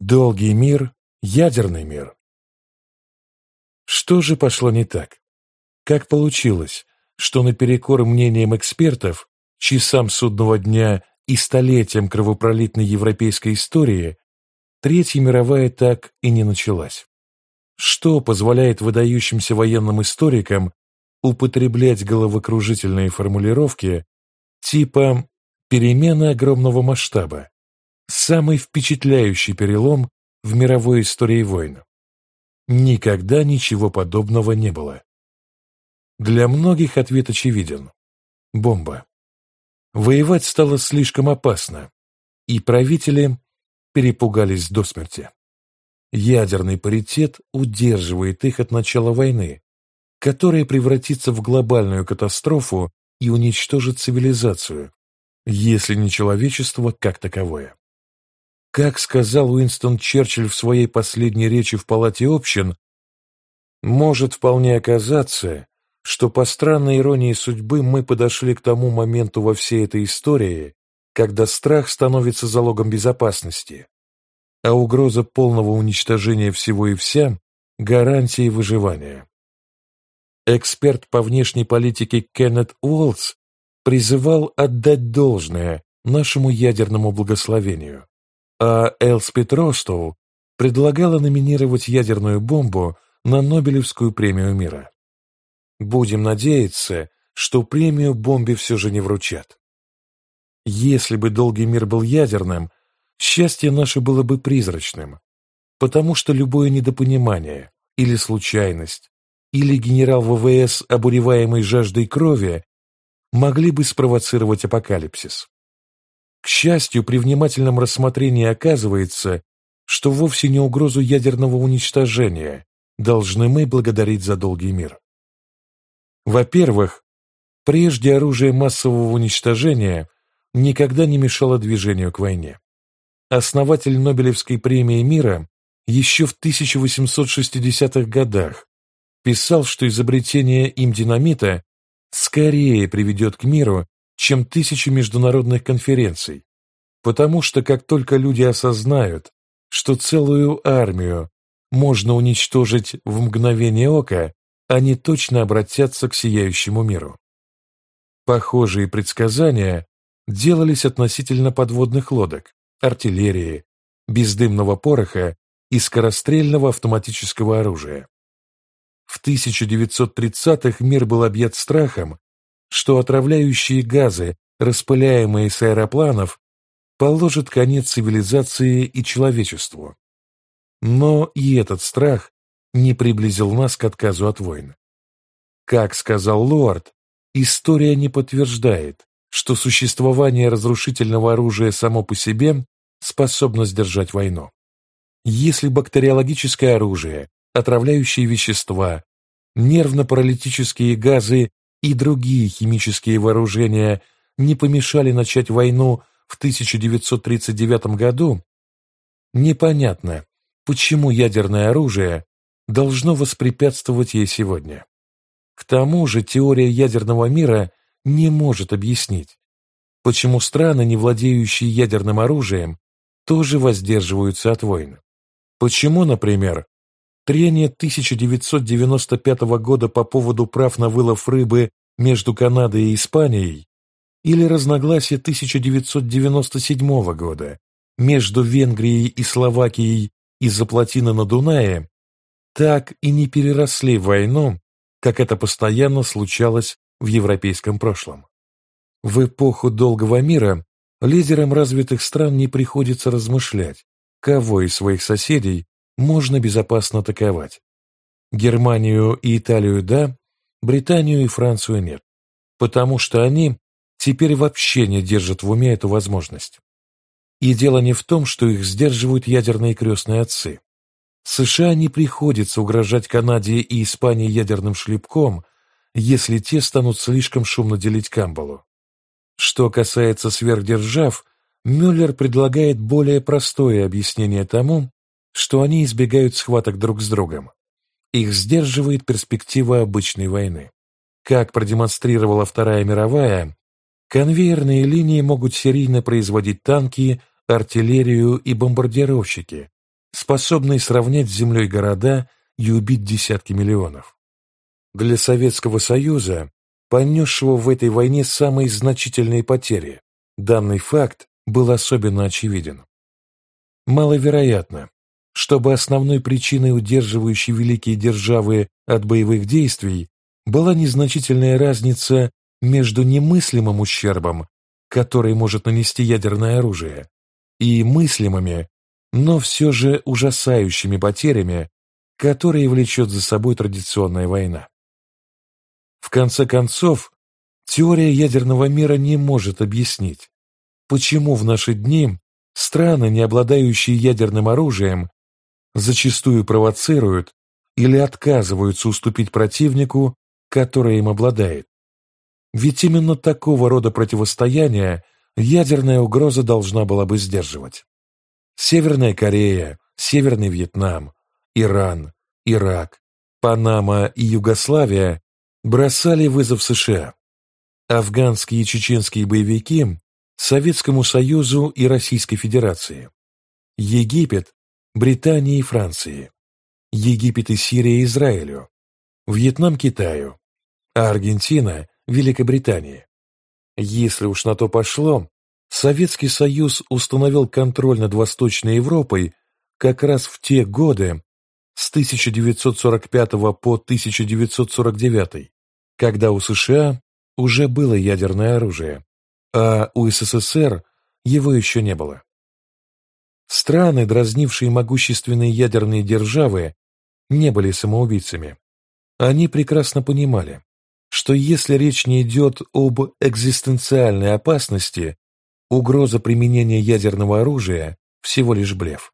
Долгий мир, ядерный мир. Что же пошло не так? Как получилось, что наперекор мнениям экспертов, часам судного дня и столетиям кровопролитной европейской истории, Третья мировая так и не началась? Что позволяет выдающимся военным историкам употреблять головокружительные формулировки типа «перемены огромного масштаба», самый впечатляющий перелом в мировой истории войн. Никогда ничего подобного не было. Для многих ответ очевиден. Бомба. Воевать стало слишком опасно, и правители перепугались до смерти. Ядерный паритет удерживает их от начала войны, которая превратится в глобальную катастрофу и уничтожит цивилизацию, если не человечество как таковое. Как сказал Уинстон Черчилль в своей последней речи в Палате общин, может вполне оказаться, что по странной иронии судьбы мы подошли к тому моменту во всей этой истории, когда страх становится залогом безопасности, а угроза полного уничтожения всего и вся – гарантией выживания. Эксперт по внешней политике Кеннет Уолтс призывал отдать должное нашему ядерному благословению, а Элспет Ростоу предлагала номинировать ядерную бомбу на Нобелевскую премию мира. Будем надеяться, что премию бомбе все же не вручат. Если бы долгий мир был ядерным, счастье наше было бы призрачным, потому что любое недопонимание или случайность, или генерал ВВС, обуреваемый жаждой крови, могли бы спровоцировать апокалипсис. К счастью, при внимательном рассмотрении оказывается, что вовсе не угрозу ядерного уничтожения должны мы благодарить за долгий мир. Во-первых, прежде оружие массового уничтожения никогда не мешало движению к войне. Основатель Нобелевской премии мира еще в 1860-х годах писал, что изобретение им динамита скорее приведет к миру, чем тысячи международных конференций, потому что как только люди осознают, что целую армию можно уничтожить в мгновение ока, они точно обратятся к сияющему миру. Похожие предсказания делались относительно подводных лодок, артиллерии, бездымного пороха и скорострельного автоматического оружия. В 1930-х мир был объят страхом, что отравляющие газы, распыляемые с аэропланов, положат конец цивилизации и человечеству. Но и этот страх не приблизил нас к отказу от войн. Как сказал Лорд, история не подтверждает, что существование разрушительного оружия само по себе способно сдержать войну. Если бактериологическое оружие, отравляющие вещества, нервно-паралитические газы и другие химические вооружения не помешали начать войну в 1939 году, непонятно, почему ядерное оружие должно воспрепятствовать ей сегодня. К тому же теория ядерного мира не может объяснить, почему страны, не владеющие ядерным оружием, тоже воздерживаются от войн. Почему, например, трение 1995 года по поводу прав на вылов рыбы между Канадой и Испанией или разногласия 1997 года между Венгрией и Словакией из-за плотины на Дунае так и не переросли в войну, как это постоянно случалось в европейском прошлом. В эпоху долгого мира лидерам развитых стран не приходится размышлять, кого из своих соседей можно безопасно атаковать. Германию и Италию – да, Британию и Францию нет, потому что они теперь вообще не держат в уме эту возможность. И дело не в том, что их сдерживают ядерные крестные отцы. США не приходится угрожать Канаде и Испании ядерным шлепком, если те станут слишком шумно делить Камбалу. Что касается сверхдержав, Мюллер предлагает более простое объяснение тому, что они избегают схваток друг с другом. Их сдерживает перспектива обычной войны. Как продемонстрировала Вторая мировая, конвейерные линии могут серийно производить танки, артиллерию и бомбардировщики, способные сравнять с землей города и убить десятки миллионов. Для Советского Союза, понесшего в этой войне самые значительные потери, данный факт был особенно очевиден. Маловероятно, чтобы основной причиной, удерживающей великие державы от боевых действий, была незначительная разница между немыслимым ущербом, который может нанести ядерное оружие, и мыслимыми, но все же ужасающими потерями, которые влечет за собой традиционная война. В конце концов, теория ядерного мира не может объяснить, почему в наши дни страны, не обладающие ядерным оружием, зачастую провоцируют или отказываются уступить противнику, который им обладает. Ведь именно такого рода противостояние ядерная угроза должна была бы сдерживать. Северная Корея, Северный Вьетнам, Иран, Ирак, Панама и Югославия бросали вызов США. Афганские и чеченские боевики Советскому Союзу и Российской Федерации. Египет, Британии и Франции. Египет и Сирия Израилю. Вьетнам Китаю. А Аргентина Великобритании. Если уж на то пошло, Советский Союз установил контроль над Восточной Европой как раз в те годы, с 1945 по 1949, когда у США уже было ядерное оружие, а у СССР его еще не было. Страны, дразнившие могущественные ядерные державы, не были самоубийцами. Они прекрасно понимали, что если речь не идет об экзистенциальной опасности, угроза применения ядерного оружия всего лишь блеф.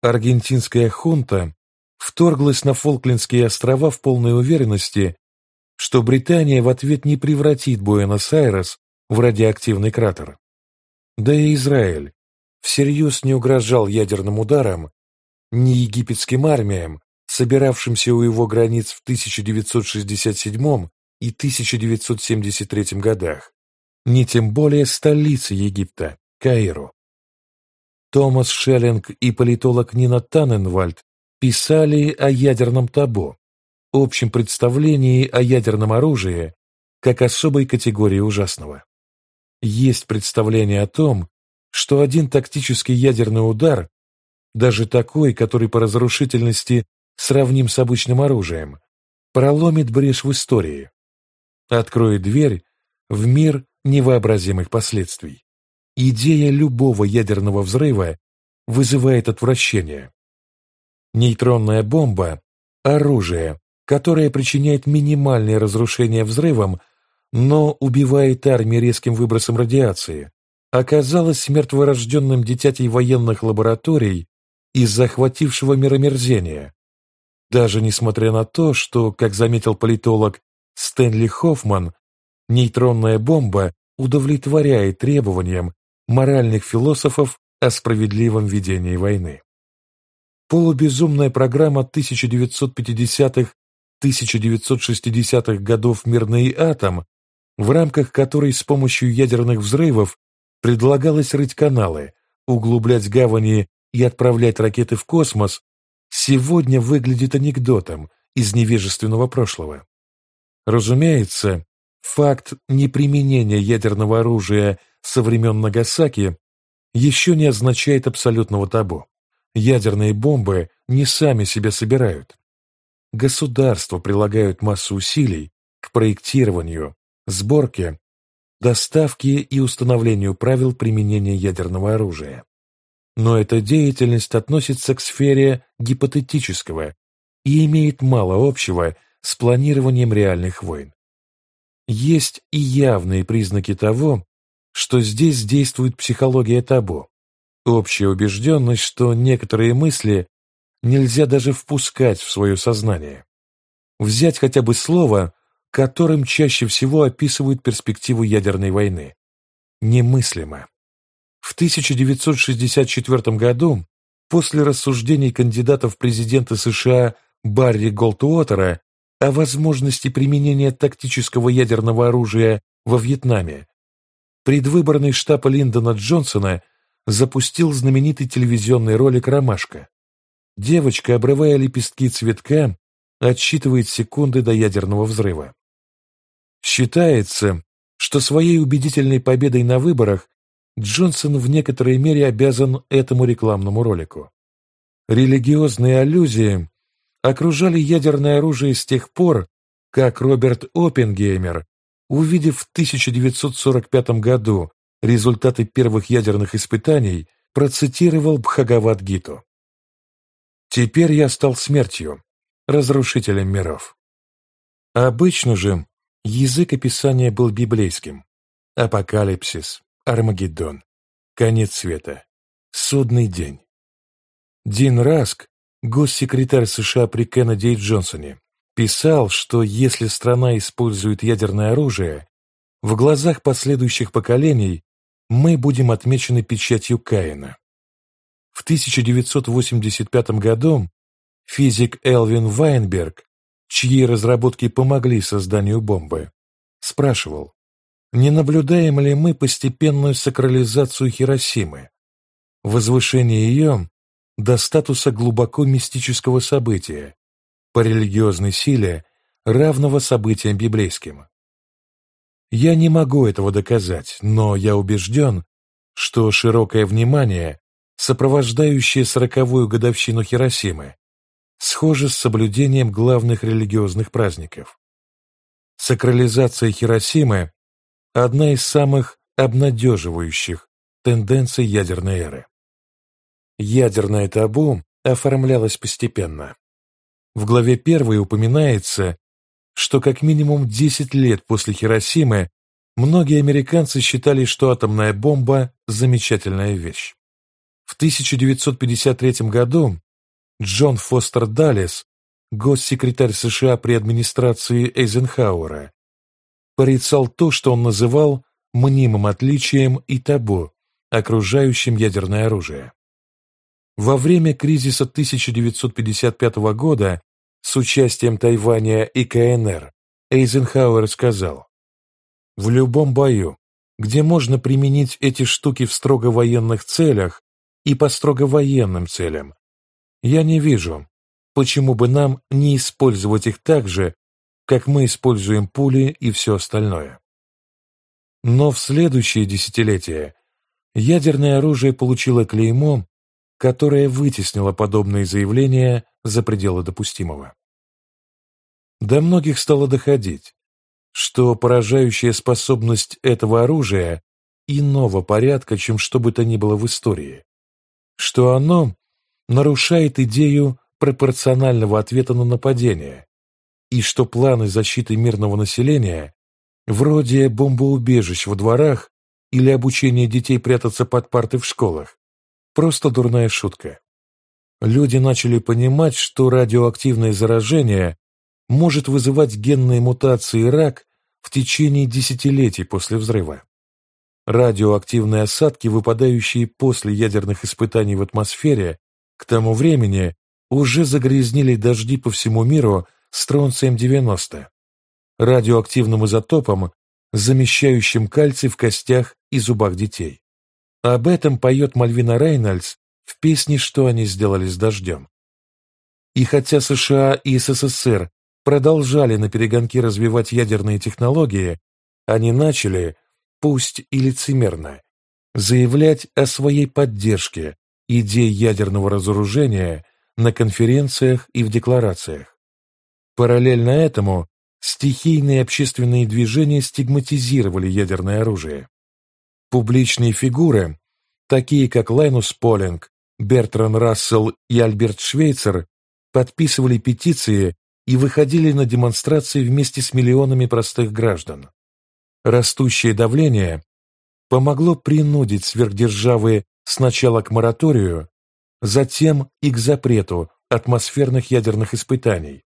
Аргентинская хунта вторглась на Фолклендские острова в полной уверенности, что Британия в ответ не превратит Буэнос-Айрес в радиоактивный кратер. Да и Израиль всерьез не угрожал ядерным ударом ни египетским армиям, собиравшимся у его границ в 1967 и 1973 годах, ни тем более столице Египта, Каиру. Томас Шеллинг и политолог Нина Таненвальд писали о ядерном табу, общем представлении о ядерном оружии как особой категории ужасного. Есть представление о том, что один тактический ядерный удар, даже такой, который по разрушительности сравним с обычным оружием, проломит брешь в истории, откроет дверь в мир невообразимых последствий. Идея любого ядерного взрыва вызывает отвращение. Нейтронная бомба – оружие, которое причиняет минимальное разрушение взрывом, но убивает армии резким выбросом радиации, оказалось мертворожденным дитятей военных лабораторий из захватившего миромерзения, даже несмотря на то, что, как заметил политолог Стэнли Хоффман, нейтронная бомба удовлетворяет требованиям моральных философов о справедливом ведении войны. Полубезумная программа 1950-1960-х годов «Мирный атом», в рамках которой с помощью ядерных взрывов предлагалось рыть каналы, углублять гавани и отправлять ракеты в космос, сегодня выглядит анекдотом из невежественного прошлого. Разумеется, факт неприменения ядерного оружия со времен Нагасаки еще не означает абсолютного табу. Ядерные бомбы не сами себя собирают. Государства прилагают массу усилий к проектированию, сборке, доставке и установлению правил применения ядерного оружия. Но эта деятельность относится к сфере гипотетического и имеет мало общего с планированием реальных войн. Есть и явные признаки того, что здесь действует психология табу, общая убежденность, что некоторые мысли нельзя даже впускать в свое сознание. Взять хотя бы слово, которым чаще всего описывают перспективу ядерной войны. Немыслимо. В 1964 году, после рассуждений кандидатов в президенты США Барри Голдуотера о возможности применения тактического ядерного оружия во Вьетнаме, предвыборный штаб Линдона Джонсона запустил знаменитый телевизионный ролик «Ромашка». Девочка, обрывая лепестки цветка, отсчитывает секунды до ядерного взрыва. Считается, что своей убедительной победой на выборах Джонсон в некоторой мере обязан этому рекламному ролику. Религиозные аллюзии окружали ядерное оружие с тех пор, как Роберт Оппенгеймер, увидев в 1945 году результаты первых ядерных испытаний, процитировал Бхагавад-гиту. «Теперь я стал смертью, разрушителем миров». Обычно же язык описания был библейским. Апокалипсис, Армагеддон, конец света, судный день. Дин Раск, госсекретарь США при Кеннеди и Джонсоне, писал, что если страна использует ядерное оружие, в глазах последующих поколений мы будем отмечены печатью Каина. В 1985 году физик Элвин Вайнберг, чьи разработки помогли созданию бомбы, спрашивал, не наблюдаем ли мы постепенную сакрализацию Хиросимы, возвышение ее до статуса глубоко мистического события, по религиозной силе, равного событиям библейским. Я не могу этого доказать, но я убежден, что широкое внимание, сопровождающее сороковую годовщину Хиросимы, схоже с соблюдением главных религиозных праздников. Сакрализация Хиросимы – одна из самых обнадеживающих тенденций ядерной эры. Ядерное табу оформлялось постепенно. В главе 1 упоминается, что как минимум 10 лет после Хиросимы многие американцы считали, что атомная бомба – замечательная вещь. В 1953 году Джон Фостер Даллес, госсекретарь США при администрации Эйзенхауэра, порицал то, что он называл мнимым отличием и табу, окружающим ядерное оружие. Во время кризиса 1955 года с участием Тайваня и КНР Эйзенхауэр сказал, «В любом бою, где можно применить эти штуки в строго военных целях и по строго военным целям, я не вижу, почему бы нам не использовать их так же, как мы используем пули и все остальное». Но в следующие десятилетия ядерное оружие получило клеймо, которая вытеснила подобные заявления за пределы допустимого. До многих стало доходить, что поражающая способность этого оружия иного порядка, чем что бы то ни было в истории, что оно нарушает идею пропорционального ответа на нападение, и что планы защиты мирного населения, вроде бомбоубежищ во дворах или обучения детей прятаться под парты в школах, Просто дурная шутка. Люди начали понимать, что радиоактивное заражение может вызывать генные мутации рак в течение десятилетий после взрыва. Радиоактивные осадки, выпадающие после ядерных испытаний в атмосфере, к тому времени уже загрязнили дожди по всему миру с тронцием-90, радиоактивным изотопом, замещающим кальций в костях и зубах детей. Об этом поет Мальвина Рейнольдс в песне «Что они сделали с дождем». И хотя США и СССР продолжали на перегонки развивать ядерные технологии, они начали, пусть и лицемерно, заявлять о своей поддержке идей ядерного разоружения на конференциях и в декларациях. Параллельно этому стихийные общественные движения стигматизировали ядерное оружие. Публичные фигуры, такие как Лайнус Полинг, Бертран Рассел и Альберт Швейцер, подписывали петиции и выходили на демонстрации вместе с миллионами простых граждан. Растущее давление помогло принудить сверхдержавы сначала к мораторию, затем и к запрету атмосферных ядерных испытаний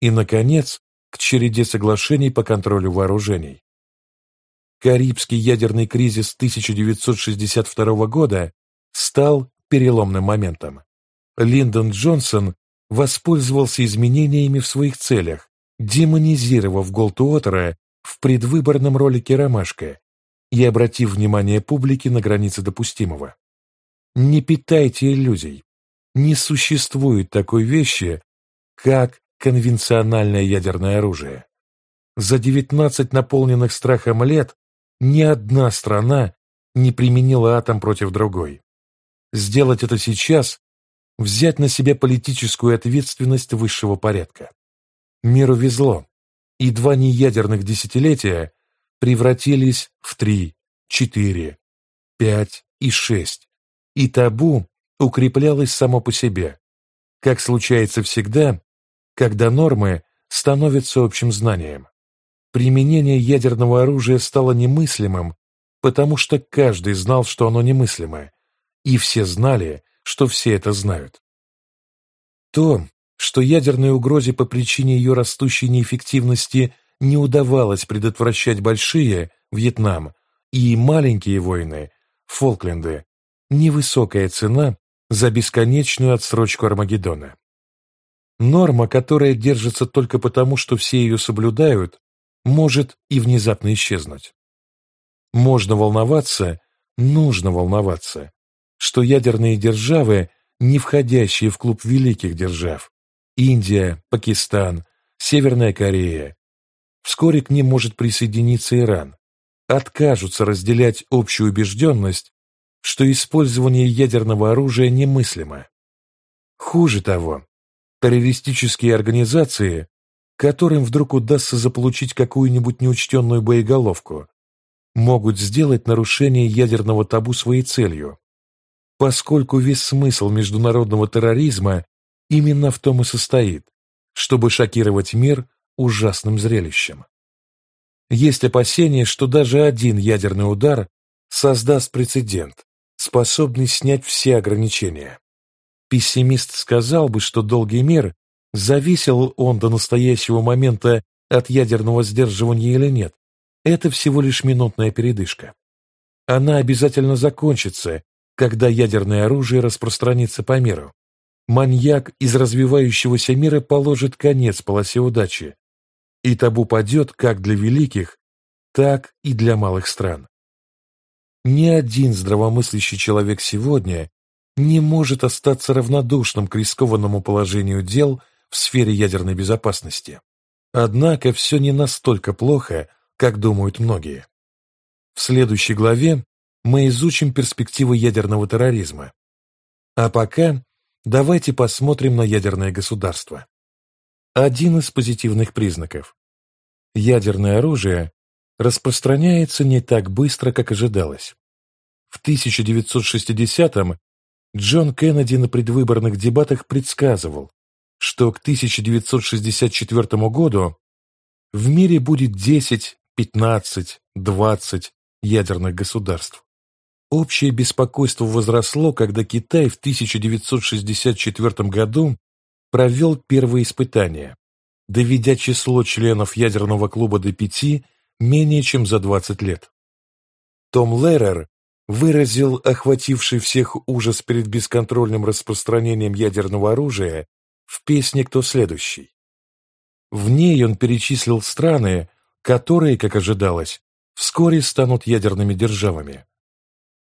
и, наконец, к череде соглашений по контролю вооружений. Карибский ядерный кризис 1962 года стал переломным моментом. Линдон Джонсон воспользовался изменениями в своих целях, демонизировав Голтуотера в предвыборном ролике «Ромашка» и обратив внимание публики на границы допустимого. Не питайте иллюзий. Не существует такой вещи, как конвенциональное ядерное оружие. За 19 наполненных страхом лет ни одна страна не применила атом против другой. Сделать это сейчас – взять на себя политическую ответственность высшего порядка. Миру везло, и два неядерных десятилетия превратились в три, четыре, пять и шесть, и табу укреплялось само по себе, как случается всегда, когда нормы становятся общим знанием. Применение ядерного оружия стало немыслимым, потому что каждый знал, что оно немыслимое, и все знали, что все это знают. То, что ядерной угрозе по причине ее растущей неэффективности не удавалось предотвращать большие, Вьетнам, и маленькие войны, Фолкленды, невысокая цена за бесконечную отсрочку Армагеддона. Норма, которая держится только потому, что все ее соблюдают, может и внезапно исчезнуть. Можно волноваться, нужно волноваться, что ядерные державы, не входящие в клуб великих держав, Индия, Пакистан, Северная Корея, вскоре к ним может присоединиться Иран, откажутся разделять общую убежденность, что использование ядерного оружия немыслимо. Хуже того, террористические организации, которым вдруг удастся заполучить какую-нибудь неучтенную боеголовку, могут сделать нарушение ядерного табу своей целью, поскольку весь смысл международного терроризма именно в том и состоит, чтобы шокировать мир ужасным зрелищем. Есть опасение, что даже один ядерный удар создаст прецедент, способный снять все ограничения. Пессимист сказал бы, что долгий мир, зависел он до настоящего момента от ядерного сдерживания или нет, это всего лишь минутная передышка. Она обязательно закончится, когда ядерное оружие распространится по миру. Маньяк из развивающегося мира положит конец полосе удачи, и табу падет как для великих, так и для малых стран. Ни один здравомыслящий человек сегодня не может остаться равнодушным к рискованному положению дел в сфере ядерной безопасности. Однако все не настолько плохо, как думают многие. В следующей главе мы изучим перспективы ядерного терроризма. А пока давайте посмотрим на ядерное государство. Один из позитивных признаков. Ядерное оружие распространяется не так быстро, как ожидалось. В 1960-м Джон Кеннеди на предвыборных дебатах предсказывал, что к 1964 году в мире будет 10, 15, 20 ядерных государств. Общее беспокойство возросло, когда Китай в 1964 году провел первые испытания, доведя число членов ядерного клуба до пяти менее чем за 20 лет. Том Леррер выразил охвативший всех ужас перед бесконтрольным распространением ядерного оружия в песне «Кто следующий?». В ней он перечислил страны, которые, как ожидалось, вскоре станут ядерными державами.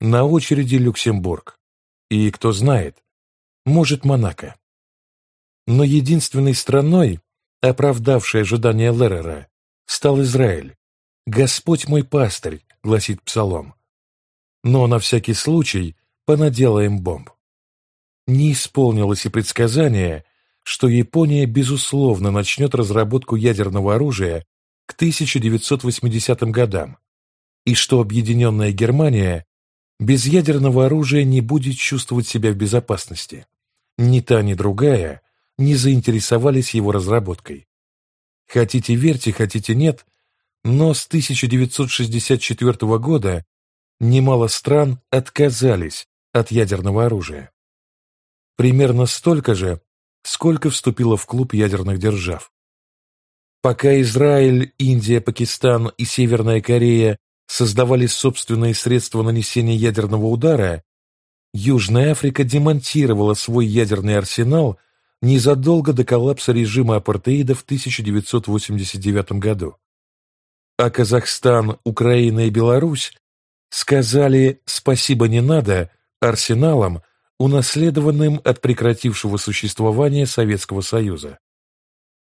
На очереди Люксембург. И, кто знает, может, Монако. Но единственной страной, оправдавшей ожидания Леррера, стал Израиль. «Господь мой пастырь», — гласит Псалом. Но на всякий случай понаделаем бомб. Не исполнилось и предсказание, что Япония, безусловно, начнет разработку ядерного оружия к 1980 годам, и что объединенная Германия без ядерного оружия не будет чувствовать себя в безопасности. Ни та, ни другая не заинтересовались его разработкой. Хотите верьте, хотите нет, но с 1964 года немало стран отказались от ядерного оружия. Примерно столько же, сколько вступило в клуб ядерных держав. Пока Израиль, Индия, Пакистан и Северная Корея создавали собственные средства нанесения ядерного удара, Южная Африка демонтировала свой ядерный арсенал незадолго до коллапса режима апартеида в 1989 году. А Казахстан, Украина и Беларусь сказали «спасибо не надо, арсеналом, унаследованным от прекратившего существования Советского Союза.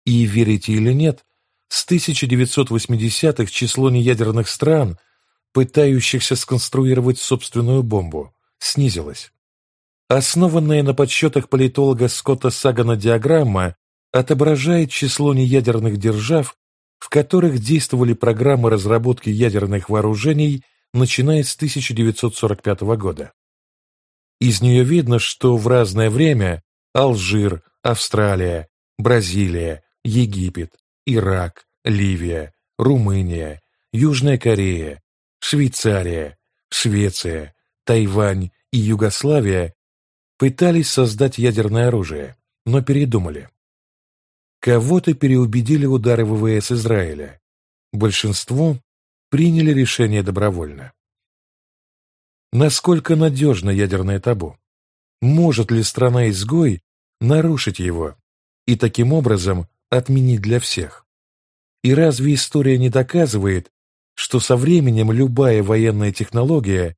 И, верите или нет, с 1980-х число неядерных стран, пытающихся сконструировать собственную бомбу, снизилось. Основанная на подсчетах политолога Скотта Сагана диаграмма отображает число неядерных держав, в которых действовали программы разработки ядерных вооружений, начиная с 1945 года. Из нее видно, что в разное время Алжир, Австралия, Бразилия, Египет, Ирак, Ливия, Румыния, Южная Корея, Швейцария, Швеция, Тайвань и Югославия пытались создать ядерное оружие, но передумали. Кого-то переубедили удары ВВС Израиля. Большинство приняли решение добровольно. Насколько надежно ядерное табу? Может ли страна-изгой нарушить его и таким образом отменить для всех? И разве история не доказывает, что со временем любая военная технология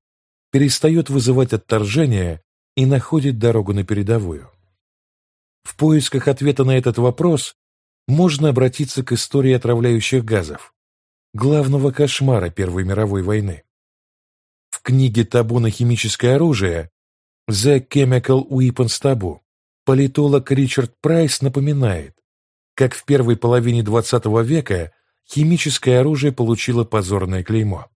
перестает вызывать отторжение и находит дорогу на передовую? В поисках ответа на этот вопрос можно обратиться к истории отравляющих газов, главного кошмара Первой мировой войны. В книге «Табу на химическое оружие» «The Chemical Weapons Taboo» политолог Ричард Прайс напоминает, как в первой половине XX века химическое оружие получило позорное клеймо.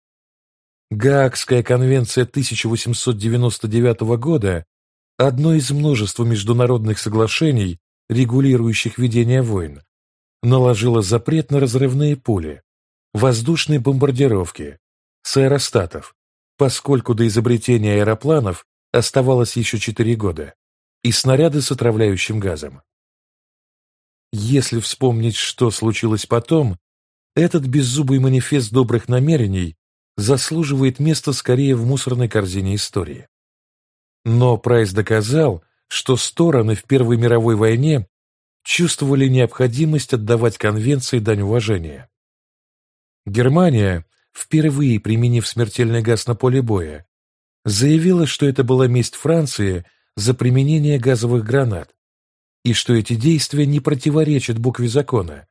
Гаагская конвенция 1899 года – одно из множества международных соглашений, регулирующих ведение войн, наложила запрет на разрывные пули, воздушные бомбардировки, с аэростатов, поскольку до изобретения аэропланов оставалось еще четыре года, и снаряды с отравляющим газом. Если вспомнить, что случилось потом, этот беззубый манифест добрых намерений заслуживает места скорее в мусорной корзине истории. Но Прайс доказал, что стороны в Первой мировой войне чувствовали необходимость отдавать конвенции дань уважения. Германия, впервые применив смертельный газ на поле боя, заявила, что это была месть Франции за применение газовых гранат, и что эти действия не противоречат букве закона,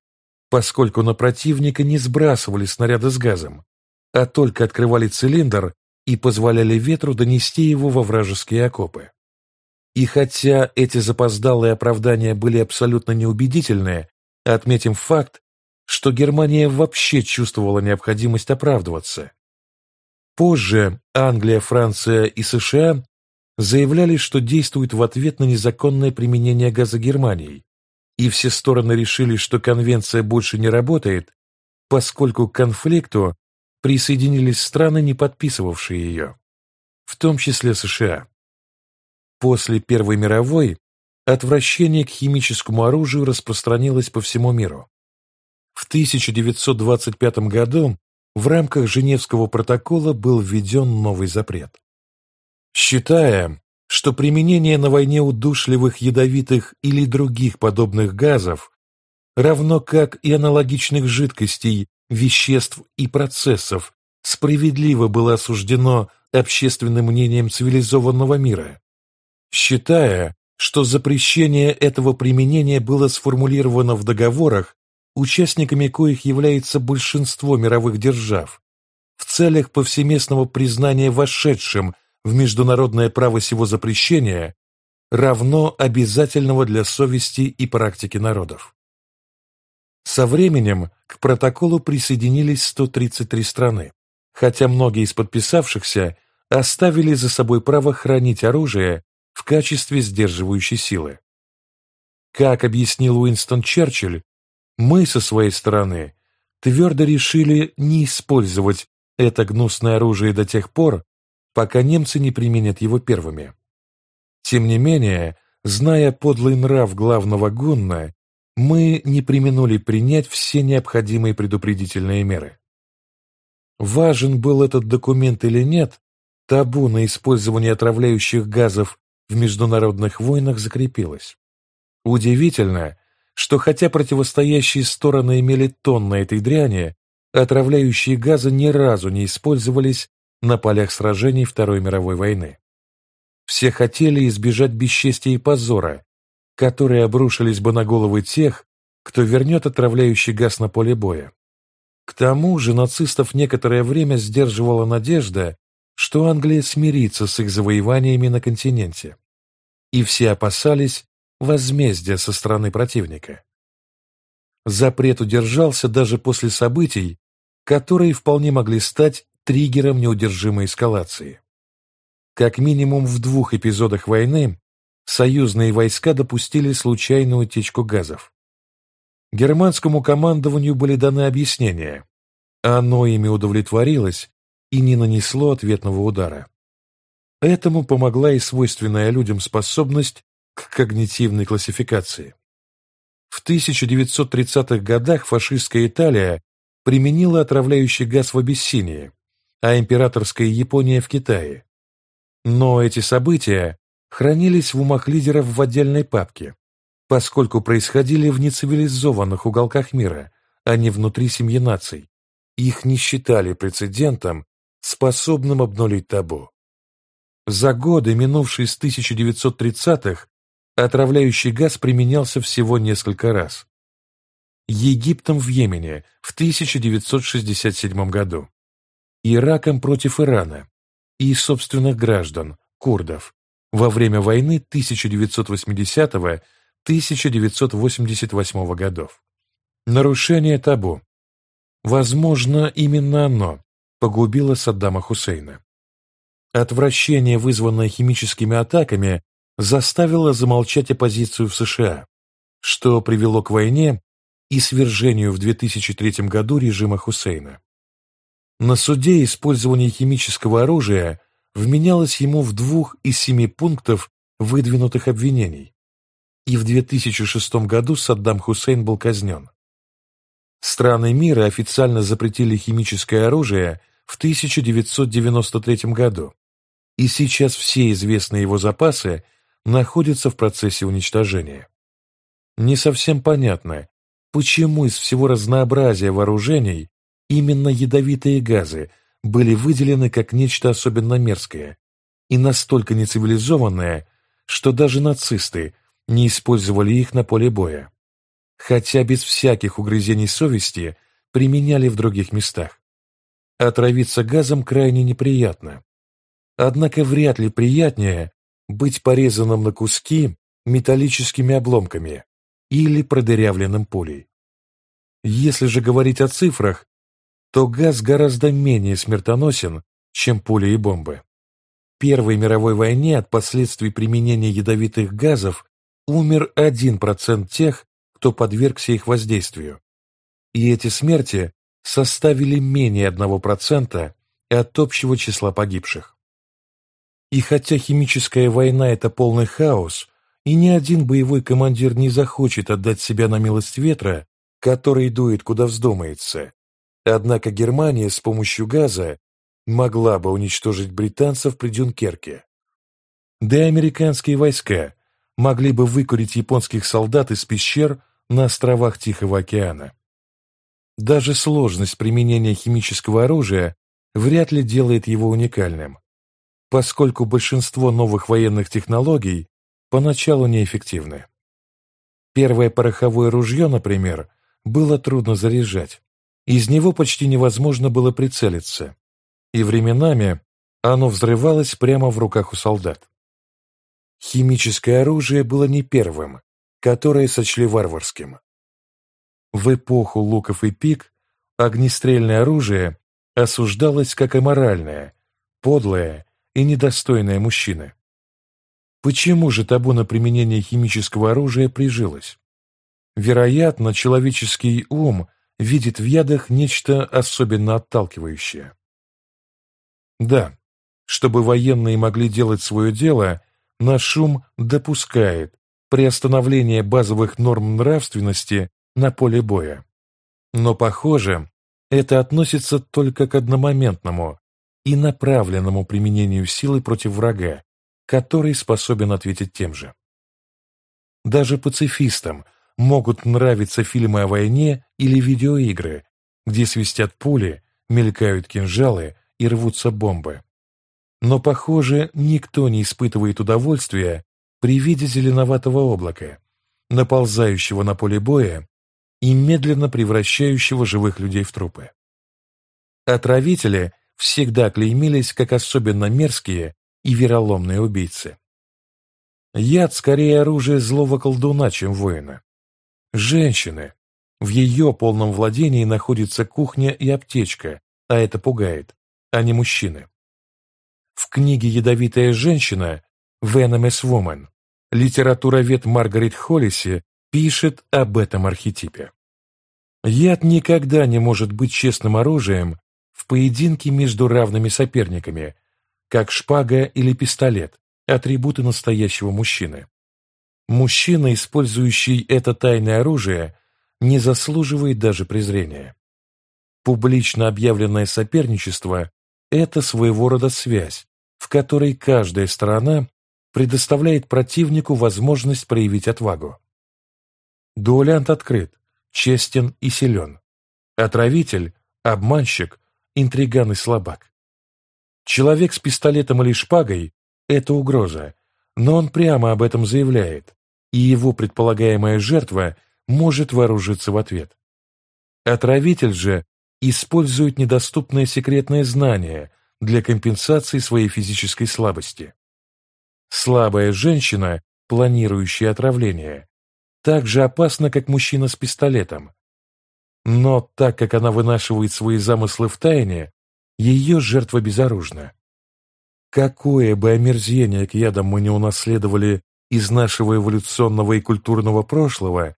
поскольку на противника не сбрасывали снаряды с газом, а только открывали цилиндр и позволяли ветру донести его во вражеские окопы. И хотя эти запоздалые оправдания были абсолютно неубедительные, отметим факт, что Германия вообще чувствовала необходимость оправдываться. Позже Англия, Франция и США заявляли, что действуют в ответ на незаконное применение газа Германией, и все стороны решили, что конвенция больше не работает, поскольку к конфликту присоединились страны, не подписывавшие ее, в том числе США. После Первой мировой отвращение к химическому оружию распространилось по всему миру. В 1925 году в рамках Женевского протокола был введен новый запрет. Считая, что применение на войне удушливых, ядовитых или других подобных газов, равно как и аналогичных жидкостей, веществ и процессов, справедливо было осуждено общественным мнением цивилизованного мира, считая, что запрещение этого применения было сформулировано в договорах, участниками коих является большинство мировых держав, в целях повсеместного признания вошедшим в международное право сего запрещения равно обязательного для совести и практики народов. Со временем к протоколу присоединились 133 страны, хотя многие из подписавшихся оставили за собой право хранить оружие в качестве сдерживающей силы. Как объяснил Уинстон Черчилль, мы со своей стороны твердо решили не использовать это гнусное оружие до тех пор, пока немцы не применят его первыми. Тем не менее, зная подлый нрав главного Гунна, мы не применули принять все необходимые предупредительные меры. Важен был этот документ или нет, табу на использование отравляющих газов в международных войнах закрепилось. Удивительно, что хотя противостоящие стороны имели тонны этой дряни, отравляющие газы ни разу не использовались на полях сражений Второй мировой войны. Все хотели избежать бесчестия и позора, которые обрушились бы на головы тех, кто вернет отравляющий газ на поле боя. К тому же нацистов некоторое время сдерживала надежда, что Англия смирится с их завоеваниями на континенте. И все опасались возмездия со стороны противника. Запрет удержался даже после событий, которые вполне могли стать триггером неудержимой эскалации. Как минимум в двух эпизодах войны союзные войска допустили случайную утечку газов. Германскому командованию были даны объяснения. Оно ими удовлетворилось и не нанесло ответного удара. Этому помогла и свойственная людям способность к когнитивной классификации. В 1930-х годах фашистская Италия применила отравляющий газ в Абиссинии, а императорская Япония в Китае. Но эти события хранились в умах лидеров в отдельной папке, поскольку происходили в нецивилизованных уголках мира, а не внутри семьи наций. Их не считали прецедентом, способным обнулить табу. За годы, минувшие с 1930-х, отравляющий газ применялся всего несколько раз. Египтом в Йемене в 1967 году, Ираком против Ирана и собственных граждан, курдов, во время войны 1980-1988 годов. Нарушение табу. Возможно, именно оно погубило Саддама Хусейна. Отвращение, вызванное химическими атаками, заставило замолчать оппозицию в США, что привело к войне и свержению в 2003 году режима Хусейна. На суде использование химического оружия вменялось ему в двух из семи пунктов выдвинутых обвинений, и в 2006 году Саддам Хусейн был казнен. Страны мира официально запретили химическое оружие в 1993 году, и сейчас все известные его запасы находятся в процессе уничтожения. Не совсем понятно, почему из всего разнообразия вооружений именно ядовитые газы были выделены как нечто особенно мерзкое и настолько нецивилизованное, что даже нацисты не использовали их на поле боя, хотя без всяких угрызений совести применяли в других местах. Отравиться газом крайне неприятно. Однако вряд ли приятнее быть порезанным на куски металлическими обломками или продырявленным пулей. Если же говорить о цифрах, то газ гораздо менее смертоносен, чем пули и бомбы. В Первой мировой войне от последствий применения ядовитых газов умер 1% тех, кто подвергся их воздействию. И эти смерти составили менее 1% от общего числа погибших. И хотя химическая война – это полный хаос, и ни один боевой командир не захочет отдать себя на милость ветра, который дует куда вздумается, Однако Германия с помощью газа могла бы уничтожить британцев при Дюнкерке. Да и американские войска могли бы выкурить японских солдат из пещер на островах Тихого океана. Даже сложность применения химического оружия вряд ли делает его уникальным, поскольку большинство новых военных технологий поначалу неэффективны. Первое пороховое ружье, например, было трудно заряжать, из него почти невозможно было прицелиться, и временами оно взрывалось прямо в руках у солдат. Химическое оружие было не первым, которое сочли варварским. В эпоху луков и пик огнестрельное оружие осуждалось как аморальное, подлое и недостойное мужчины. Почему же табу на применение химического оружия прижилось? Вероятно, человеческий ум видит в ядах нечто особенно отталкивающее. Да, чтобы военные могли делать свое дело, наш ум допускает приостановление базовых норм нравственности на поле боя. Но, похоже, это относится только к одномоментному и направленному применению силы против врага, который способен ответить тем же. Даже пацифистам могут нравиться фильмы о войне или видеоигры, где свистят пули, мелькают кинжалы и рвутся бомбы. но, похоже, никто не испытывает удовольствия при виде зеленоватого облака, наползающего на поле боя и медленно превращающего живых людей в трупы. Отравители всегда клеймились как особенно мерзкие и вероломные убийцы. Яд скорее оружие злого колдуна, чем воина. Женщины. В ее полном владении находится кухня и аптечка, а это пугает, а не мужчины. В книге «Ядовитая женщина» «Venomous Woman» литературовед Маргарет Холлиси пишет об этом архетипе. Яд никогда не может быть честным оружием в поединке между равными соперниками, как шпага или пистолет, атрибуты настоящего мужчины. Мужчина, использующий это тайное оружие, не заслуживает даже презрения. Публично объявленное соперничество – это своего рода связь, в которой каждая сторона предоставляет противнику возможность проявить отвагу. Дуэлянт открыт, честен и силен. Отравитель, обманщик, интриган и слабак. Человек с пистолетом или шпагой – это угроза, но он прямо об этом заявляет, и его предполагаемая жертва может вооружиться в ответ. Отравитель же использует недоступное секретное знание для компенсации своей физической слабости. Слабая женщина, планирующая отравление, так же опасна, как мужчина с пистолетом. Но так как она вынашивает свои замыслы в тайне, ее жертва безоружна. Какое бы омерзение к ядам мы не унаследовали из нашего эволюционного и культурного прошлого,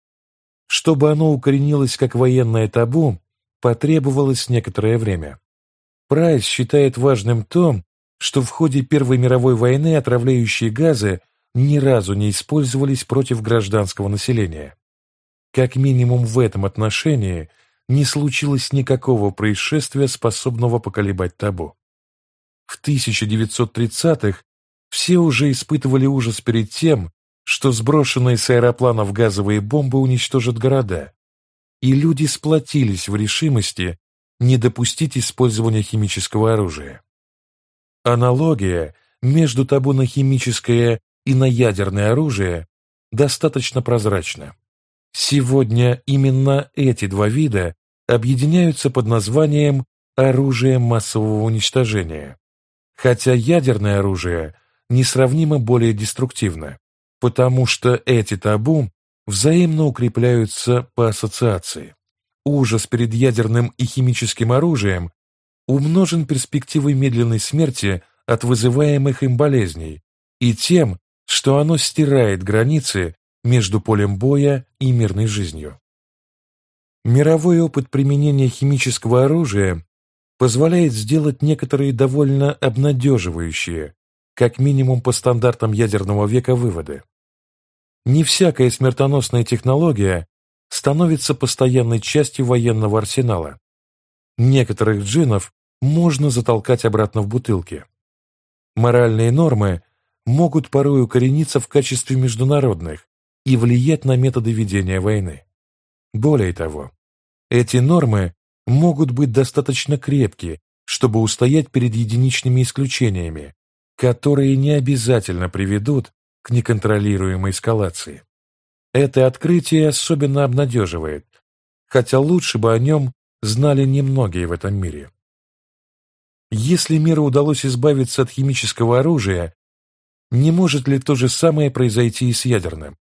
чтобы оно укоренилось как военное табу, потребовалось некоторое время. Прайс считает важным то, что в ходе Первой мировой войны отравляющие газы ни разу не использовались против гражданского населения. Как минимум в этом отношении не случилось никакого происшествия, способного поколебать табу. В 1930-х все уже испытывали ужас перед тем, что сброшенные с аэропланов газовые бомбы уничтожат города, и люди сплотились в решимости не допустить использования химического оружия. Аналогия между табу на химическое и на ядерное оружие достаточно прозрачна. Сегодня именно эти два вида объединяются под названием оружие массового уничтожения, хотя ядерное оружие несравнимо более деструктивно потому что эти табу взаимно укрепляются по ассоциации. Ужас перед ядерным и химическим оружием умножен перспективой медленной смерти от вызываемых им болезней и тем, что оно стирает границы между полем боя и мирной жизнью. Мировой опыт применения химического оружия позволяет сделать некоторые довольно обнадеживающие, как минимум по стандартам ядерного века, выводы. Не всякая смертоносная технология становится постоянной частью военного арсенала. Некоторых джинов можно затолкать обратно в бутылки. Моральные нормы могут порой укорениться в качестве международных и влиять на методы ведения войны. Более того, эти нормы могут быть достаточно крепки, чтобы устоять перед единичными исключениями, которые не обязательно приведут к неконтролируемой эскалации. Это открытие особенно обнадеживает, хотя лучше бы о нем знали немногие в этом мире. Если миру удалось избавиться от химического оружия, не может ли то же самое произойти и с ядерным?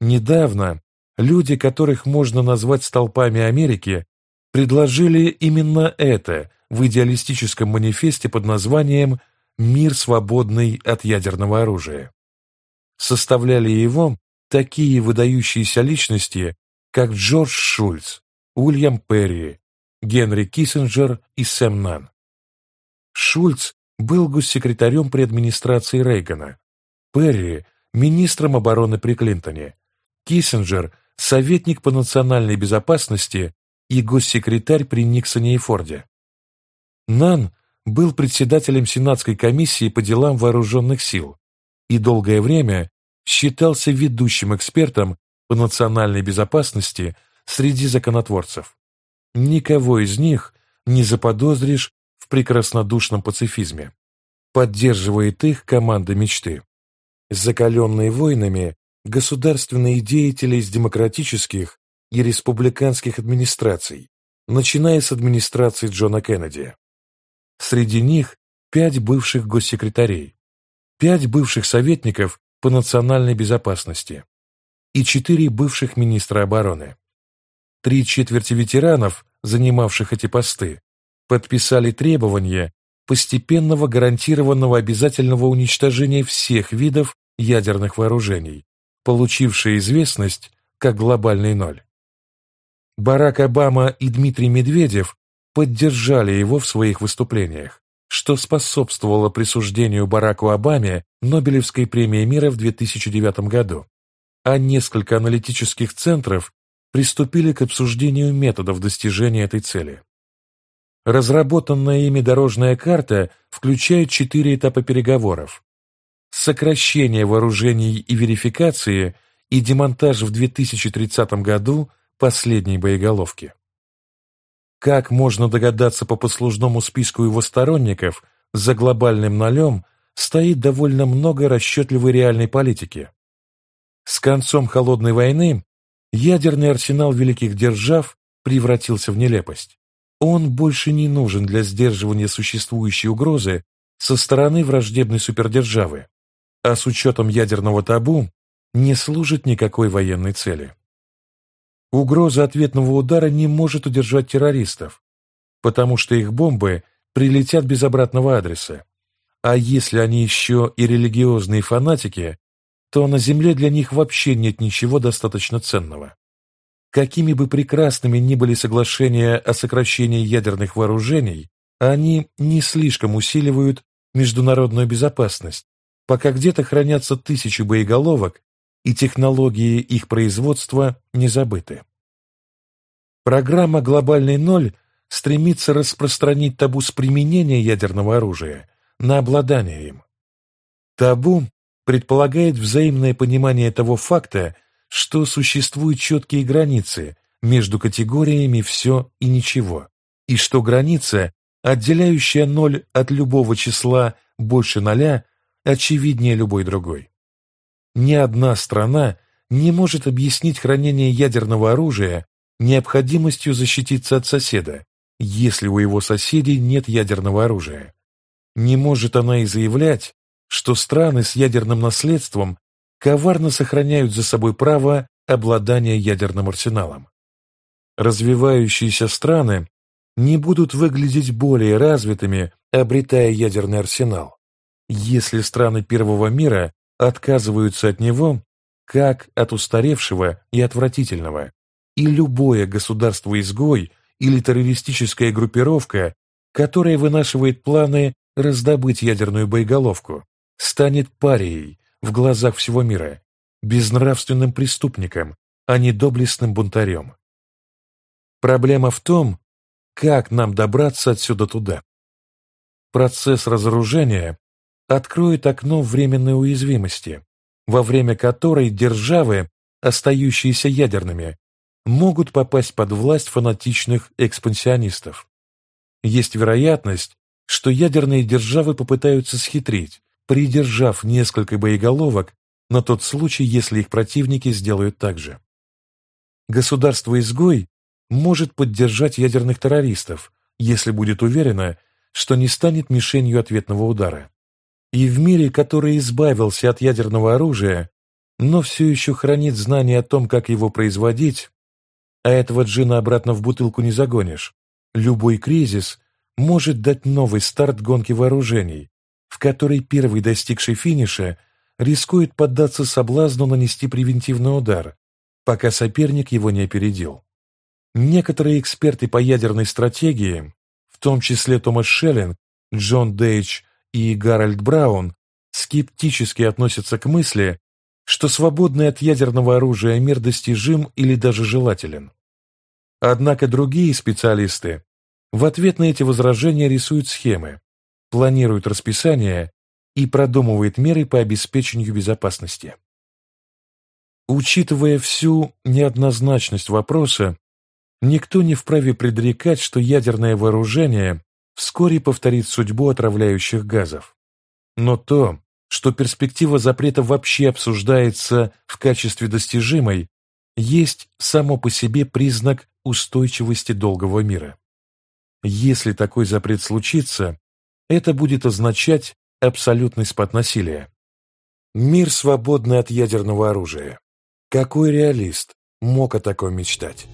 Недавно люди, которых можно назвать столпами Америки, предложили именно это в идеалистическом манифесте под названием «Мир, свободный от ядерного оружия». Составляли его такие выдающиеся личности, как Джордж Шульц, Уильям Перри, Генри Киссинджер и Сэм Нан. Шульц был госсекретарем при администрации Рейгана, Перри – министром обороны при Клинтоне, Киссинджер – советник по национальной безопасности и госсекретарь при Никсоне и Форде. Нан был председателем Сенатской комиссии по делам вооруженных сил, и долгое время считался ведущим экспертом по национальной безопасности среди законотворцев. Никого из них не заподозришь в прекраснодушном пацифизме. Поддерживает их команда мечты. Закаленные войнами, государственные деятели из демократических и республиканских администраций, начиная с администрации Джона Кеннеди. Среди них пять бывших госсекретарей, пять бывших советников по национальной безопасности и четыре бывших министра обороны. Три четверти ветеранов, занимавших эти посты, подписали требования постепенного гарантированного обязательного уничтожения всех видов ядерных вооружений, получившие известность как глобальный ноль. Барак Обама и Дмитрий Медведев поддержали его в своих выступлениях, что способствовало присуждению Бараку Обаме Нобелевской премии мира в 2009 году, а несколько аналитических центров приступили к обсуждению методов достижения этой цели. Разработанная ими дорожная карта включает четыре этапа переговоров. Сокращение вооружений и верификации и демонтаж в 2030 году последней боеголовки. Как можно догадаться по послужному списку его сторонников, за глобальным нолем стоит довольно много расчетливой реальной политики. С концом Холодной войны ядерный арсенал великих держав превратился в нелепость. Он больше не нужен для сдерживания существующей угрозы со стороны враждебной супердержавы, а с учетом ядерного табу не служит никакой военной цели. Угроза ответного удара не может удержать террористов, потому что их бомбы прилетят без обратного адреса. А если они еще и религиозные фанатики, то на Земле для них вообще нет ничего достаточно ценного. Какими бы прекрасными ни были соглашения о сокращении ядерных вооружений, они не слишком усиливают международную безопасность, пока где-то хранятся тысячи боеголовок, и технологии их производства не забыты. Программа «Глобальный ноль» стремится распространить табу с применения ядерного оружия на обладание им. Табу предполагает взаимное понимание того факта, что существуют четкие границы между категориями «все» и «ничего», и что граница, отделяющая ноль от любого числа больше ноля, очевиднее любой другой. Ни одна страна не может объяснить хранение ядерного оружия необходимостью защититься от соседа, если у его соседей нет ядерного оружия. Не может она и заявлять, что страны с ядерным наследством коварно сохраняют за собой право обладания ядерным арсеналом. Развивающиеся страны не будут выглядеть более развитыми, обретая ядерный арсенал, если страны первого мира отказываются от него как от устаревшего и отвратительного, и любое государство-изгой или террористическая группировка, которая вынашивает планы раздобыть ядерную боеголовку, станет парией в глазах всего мира, безнравственным преступником, а не доблестным бунтарем. Проблема в том, как нам добраться отсюда туда. Процесс разоружения откроет окно временной уязвимости, во время которой державы, остающиеся ядерными, могут попасть под власть фанатичных экспансионистов. Есть вероятность, что ядерные державы попытаются схитрить, придержав несколько боеголовок на тот случай, если их противники сделают так же. Государство-изгой может поддержать ядерных террористов, если будет уверено, что не станет мишенью ответного удара. И в мире, который избавился от ядерного оружия, но все еще хранит знания о том, как его производить, а этого джина обратно в бутылку не загонишь, любой кризис может дать новый старт гонки вооружений, в которой первый достигший финиша рискует поддаться соблазну нанести превентивный удар, пока соперник его не опередил. Некоторые эксперты по ядерной стратегии, в том числе Томас Шеллинг, Джон Дейдж и Гарольд Браун, скептически относятся к мысли, что свободный от ядерного оружия мир достижим или даже желателен. Однако другие специалисты в ответ на эти возражения рисуют схемы, планирует расписание и продумывает меры по обеспечению безопасности. Учитывая всю неоднозначность вопроса, никто не вправе предрекать, что ядерное вооружение вскоре повторит судьбу отравляющих газов. Но то, что перспектива запрета вообще обсуждается в качестве достижимой, есть само по себе признак устойчивости долгого мира. Если такой запрет случится, это будет означать абсолютный спад насилия. Мир, свободный от ядерного оружия. Какой реалист мог о таком мечтать?